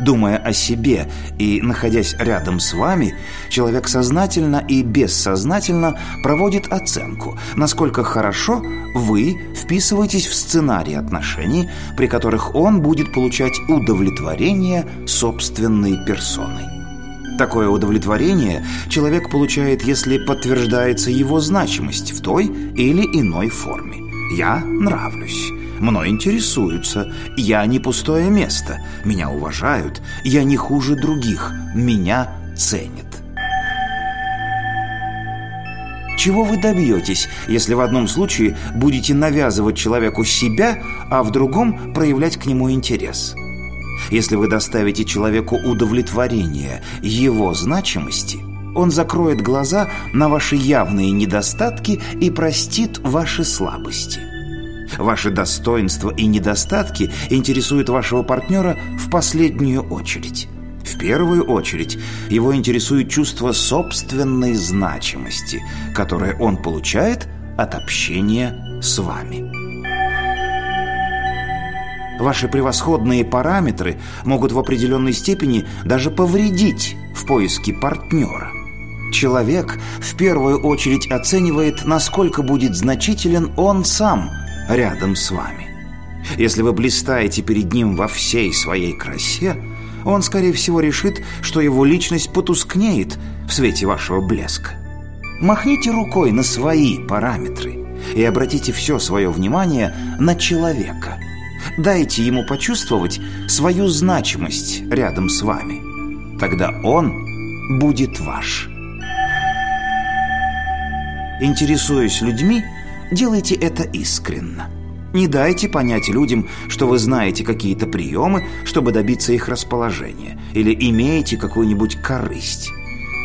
Думая о себе и находясь рядом с вами, человек сознательно и бессознательно проводит оценку, насколько хорошо вы вписываетесь в сценарий отношений, при которых он будет получать удовлетворение собственной персоной. Такое удовлетворение человек получает, если подтверждается его значимость в той или иной форме. «Я нравлюсь», Мной интересуются. Я не пустое место. Меня уважают. Я не хуже других. Меня ценят. Чего вы добьетесь, если в одном случае будете навязывать человеку себя, а в другом проявлять к нему интерес? Если вы доставите человеку удовлетворение его значимости, он закроет глаза на ваши явные недостатки и простит ваши слабости. Ваши достоинства и недостатки интересуют вашего партнера в последнюю очередь. В первую очередь его интересует чувство собственной значимости, которое он получает от общения с вами. Ваши превосходные параметры могут в определенной степени даже повредить в поиске партнера. Человек в первую очередь оценивает, насколько будет значителен он сам рядом с вами. Если вы блистаете перед ним во всей своей красе, он, скорее всего, решит, что его личность потускнеет в свете вашего блеска. Махните рукой на свои параметры и обратите все свое внимание на человека. Дайте ему почувствовать свою значимость рядом с вами. Тогда он будет ваш. Интересуясь людьми, делайте это искренно. Не дайте понять людям, что вы знаете какие-то приемы, чтобы добиться их расположения, или имеете какую-нибудь корысть.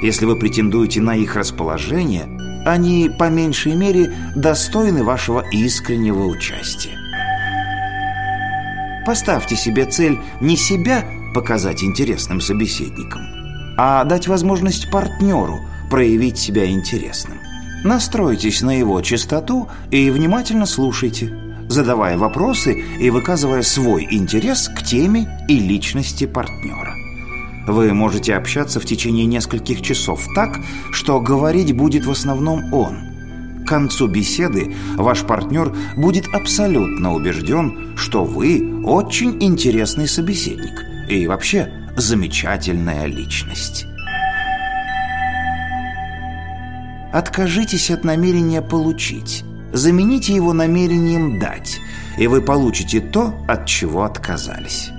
Если вы претендуете на их расположение, они, по меньшей мере, достойны вашего искреннего участия. Поставьте себе цель не себя показать интересным собеседникам, а дать возможность партнеру проявить себя интересным. Настройтесь на его чистоту и внимательно слушайте, задавая вопросы и выказывая свой интерес к теме и личности партнера. Вы можете общаться в течение нескольких часов так, что говорить будет в основном он. К концу беседы ваш партнер будет абсолютно убежден, что вы очень интересный собеседник и вообще замечательная личность. Откажитесь от намерения получить. Замените его намерением дать, и вы получите то, от чего отказались.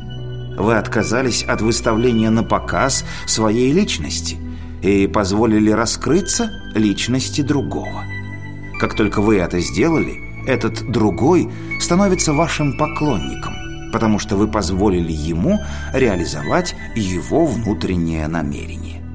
Вы отказались от выставления на показ своей личности и позволили раскрыться личности другого. Как только вы это сделали, этот другой становится вашим поклонником, потому что вы позволили ему реализовать его внутреннее намерение.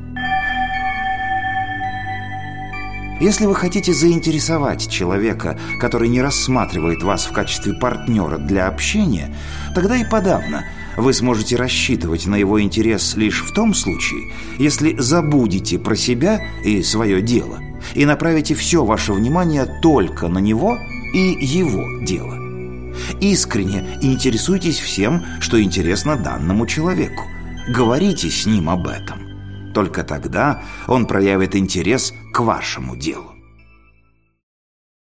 Если вы хотите заинтересовать человека, который не рассматривает вас в качестве партнера для общения, тогда и подавно вы сможете рассчитывать на его интерес лишь в том случае, если забудете про себя и свое дело и направите все ваше внимание только на него и его дело. Искренне интересуйтесь всем, что интересно данному человеку. Говорите с ним об этом. Только тогда он проявит интерес к вашему делу.